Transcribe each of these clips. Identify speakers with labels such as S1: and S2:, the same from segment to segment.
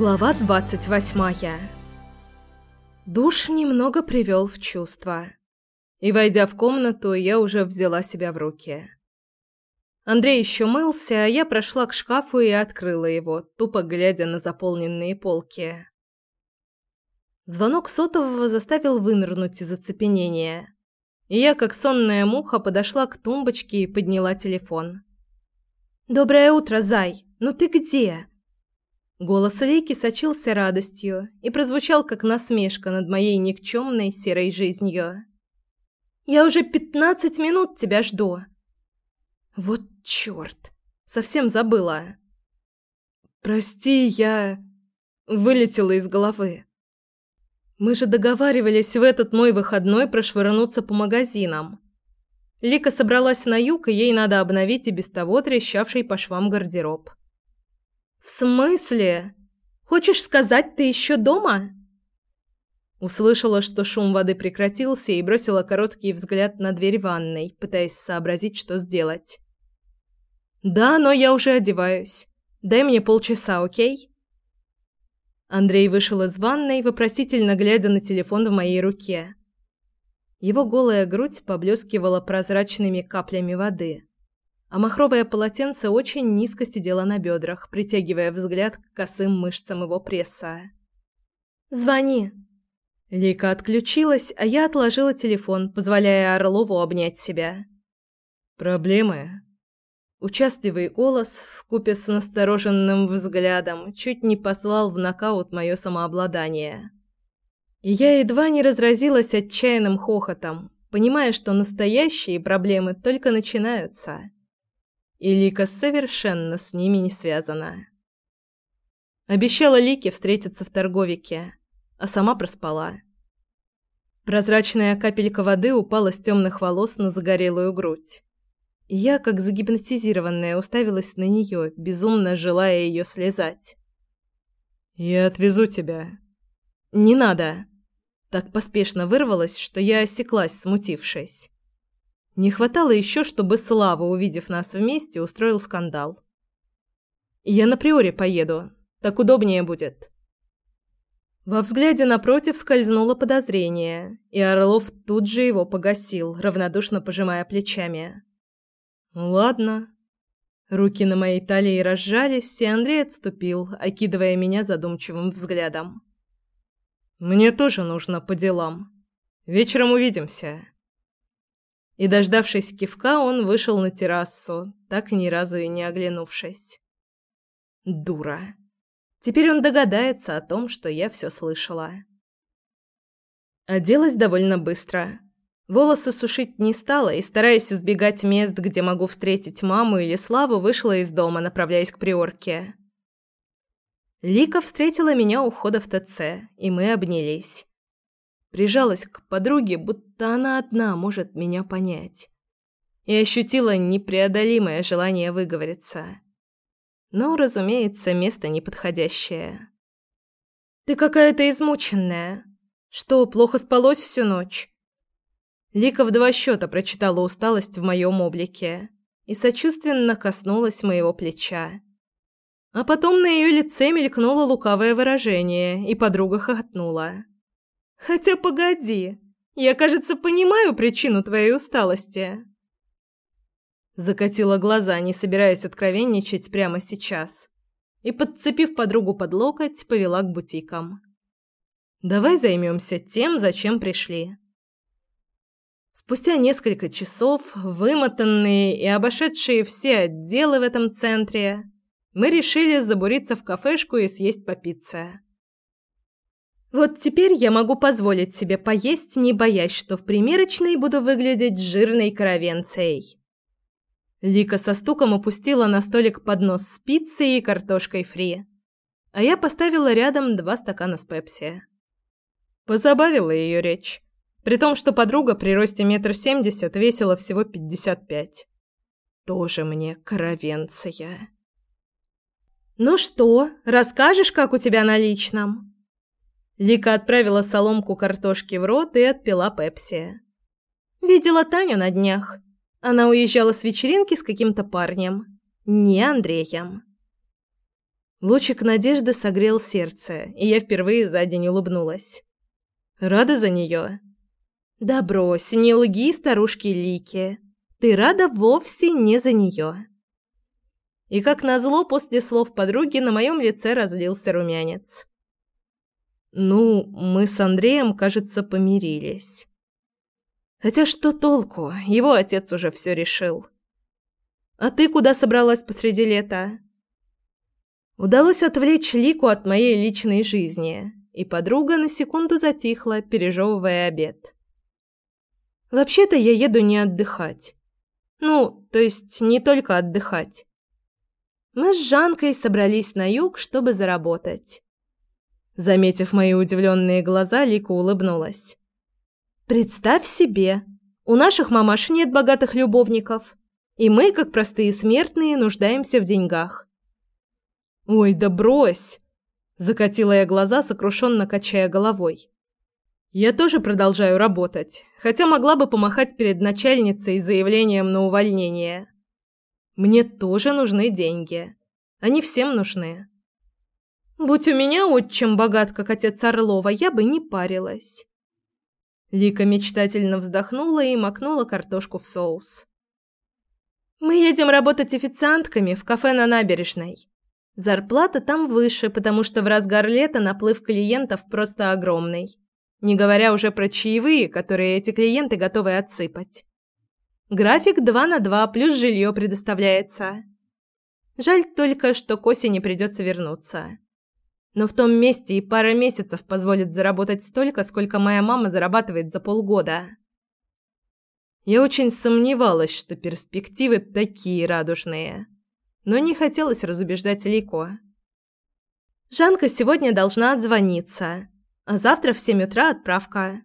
S1: Глава двадцать восьмая. Душ немного привел в чувство. И, войдя в комнату, я уже взяла себя в руки. Андрей еще мылся, а я прошла к шкафу и открыла его, тупо глядя на заполненные полки. Звонок сотового заставил вынырнуть из оцепенения. И я, как сонная муха, подошла к тумбочке и подняла телефон. «Доброе утро, Зай! Ну ты где?» Голос Лейки сочился радостью и прозвучал как насмешка над моей никчемной серой жизнью. «Я уже пятнадцать минут тебя жду!» «Вот чёрт! Совсем забыла!» «Прости, я...» Вылетела из головы. «Мы же договаривались в этот мой выходной прошвырнуться по магазинам». Лика собралась на юг, и ей надо обновить и без того трещавший по швам гардероб. «В смысле? Хочешь сказать, ты еще дома?» Услышала, что шум воды прекратился, и бросила короткий взгляд на дверь ванной, пытаясь сообразить, что сделать. «Да, но я уже одеваюсь. Дай мне полчаса, окей?» Андрей вышел из ванной, вопросительно глядя на телефон в моей руке. Его голая грудь поблескивала прозрачными каплями воды а махровое полотенце очень низко сидело на бедрах, притягивая взгляд к косым мышцам его пресса. «Звони!» Лика отключилась, а я отложила телефон, позволяя Орлову обнять себя. «Проблемы?» Участливый голос, вкупе с настороженным взглядом, чуть не послал в нокаут мое самообладание. И я едва не разразилась отчаянным хохотом, понимая, что настоящие проблемы только начинаются и Лика совершенно с ними не связана. Обещала Лике встретиться в торговике, а сама проспала. Прозрачная капелька воды упала с темных волос на загорелую грудь. И я, как загипнотизированная, уставилась на нее, безумно желая ее слезать. «Я отвезу тебя». «Не надо». Так поспешно вырвалась, что я осеклась, смутившись. Не хватало еще, чтобы Слава, увидев нас вместе, устроил скандал. «Я на приоре поеду. Так удобнее будет». Во взгляде напротив скользнуло подозрение, и Орлов тут же его погасил, равнодушно пожимая плечами. «Ладно». Руки на моей талии разжались, и Андрей отступил, окидывая меня задумчивым взглядом. «Мне тоже нужно по делам. Вечером увидимся» и, дождавшись кивка, он вышел на террасу, так ни разу и не оглянувшись. Дура. Теперь он догадается о том, что я все слышала. Оделась довольно быстро. Волосы сушить не стала и, стараясь избегать мест, где могу встретить маму или Славу, вышла из дома, направляясь к приорке. Лика встретила меня у входа в ТЦ, и мы обнялись. Прижалась к подруге, будто она одна может меня понять. И ощутила непреодолимое желание выговориться. Но, разумеется, место неподходящее. «Ты какая-то измученная. Что, плохо спалось всю ночь?» Лика в два счета прочитала усталость в моем облике и сочувственно коснулась моего плеча. А потом на ее лице мелькнуло лукавое выражение, и подруга хохотнула. Хотя погоди, я, кажется, понимаю причину твоей усталости. Закатила глаза, не собираясь откровенничать прямо сейчас, и, подцепив подругу под локоть, повела к бутикам. Давай займемся тем, зачем пришли. Спустя несколько часов, вымотанные и обошедшие все отделы в этом центре, мы решили забуриться в кафешку и съесть по пицце. Вот теперь я могу позволить себе поесть, не боясь, что в примерочной буду выглядеть жирной коровенцей. Лика со стуком опустила на столик поднос с пиццей и картошкой фри, а я поставила рядом два стакана с пепси. Позабавила ее речь, при том, что подруга при росте метр семьдесят весила всего пятьдесят пять. Тоже мне коровенция. «Ну что, расскажешь, как у тебя на личном?» Лика отправила соломку картошки в рот и отпила пепси. «Видела Таню на днях. Она уезжала с вечеринки с каким-то парнем. Не Андреем». Лучик надежды согрел сердце, и я впервые за день улыбнулась. Рада за нее? Да брось, не лги старушке Лике. Ты рада вовсе не за нее. И как назло, после слов подруги на моем лице разлился румянец. Ну, мы с Андреем, кажется, помирились. Хотя что толку? Его отец уже все решил. А ты куда собралась посреди лета? Удалось отвлечь Лику от моей личной жизни, и подруга на секунду затихла, пережевывая обед. Вообще-то я еду не отдыхать. Ну, то есть не только отдыхать. Мы с Жанкой собрались на юг, чтобы заработать. Заметив мои удивленные глаза, Лика улыбнулась. Представь себе, у наших мамаш нет богатых любовников, и мы, как простые смертные, нуждаемся в деньгах. Ой, да брось, закатила я глаза, сокрушенно качая головой. Я тоже продолжаю работать, хотя могла бы помахать перед начальницей заявлением на увольнение. Мне тоже нужны деньги. Они всем нужны. Будь у меня отчим богат, как отец Орлова, я бы не парилась. Лика мечтательно вздохнула и макнула картошку в соус. Мы едем работать официантками в кафе на набережной. Зарплата там выше, потому что в разгар лета наплыв клиентов просто огромный. Не говоря уже про чаевые, которые эти клиенты готовы отсыпать. График 2 на 2 плюс жилье предоставляется. Жаль только, что к осени придется вернуться. Но в том месте и пара месяцев позволит заработать столько, сколько моя мама зарабатывает за полгода. Я очень сомневалась, что перспективы такие радужные, но не хотелось разубеждать Лико. Жанка сегодня должна отзвониться, а завтра в семь утра отправка.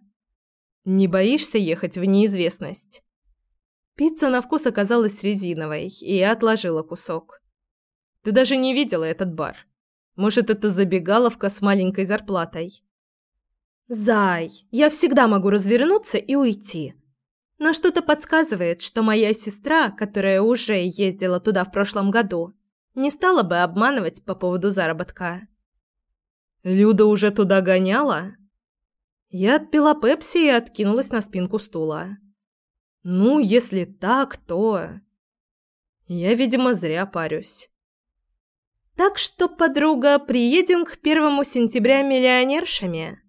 S1: Не боишься ехать в неизвестность? Пицца на вкус оказалась резиновой, и я отложила кусок. Ты даже не видела этот бар. Может, это забегаловка с маленькой зарплатой? Зай, я всегда могу развернуться и уйти. Но что-то подсказывает, что моя сестра, которая уже ездила туда в прошлом году, не стала бы обманывать по поводу заработка. Люда уже туда гоняла? Я отпила пепси и откинулась на спинку стула. Ну, если так, то... Я, видимо, зря парюсь. Так что, подруга, приедем к первому сентября миллионершами.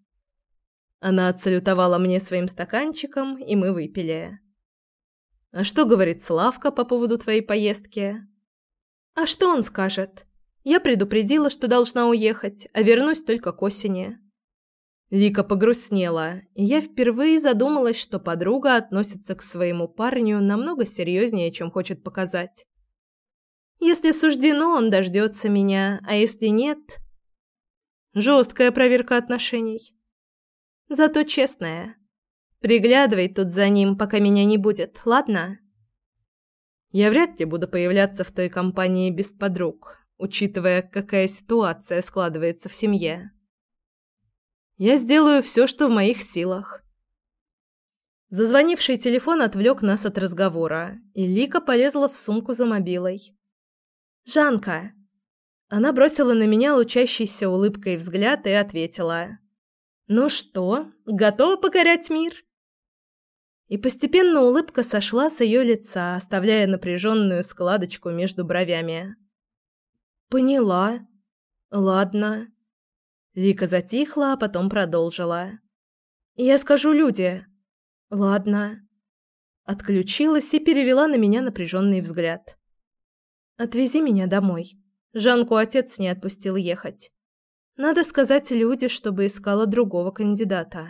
S1: Она отсалютовала мне своим стаканчиком, и мы выпили. А что говорит Славка по поводу твоей поездки? А что он скажет? Я предупредила, что должна уехать, а вернусь только к осени. Лика погрустнела, и я впервые задумалась, что подруга относится к своему парню намного серьезнее, чем хочет показать. Если суждено, он дождется меня, а если нет... Жесткая проверка отношений. Зато честная. Приглядывай тут за ним, пока меня не будет, ладно? Я вряд ли буду появляться в той компании без подруг, учитывая, какая ситуация складывается в семье. Я сделаю все, что в моих силах. Зазвонивший телефон отвлек нас от разговора, и Лика полезла в сумку за мобилой. «Жанка!» Она бросила на меня лучащийся улыбкой взгляд и ответила. «Ну что, готова покорять мир?» И постепенно улыбка сошла с ее лица, оставляя напряженную складочку между бровями. «Поняла. Ладно». Лика затихла, а потом продолжила. «Я скажу Люде». «Ладно». Отключилась и перевела на меня напряженный взгляд. Отвези меня домой. Жанку отец не отпустил ехать. Надо сказать Люде, чтобы искала другого кандидата.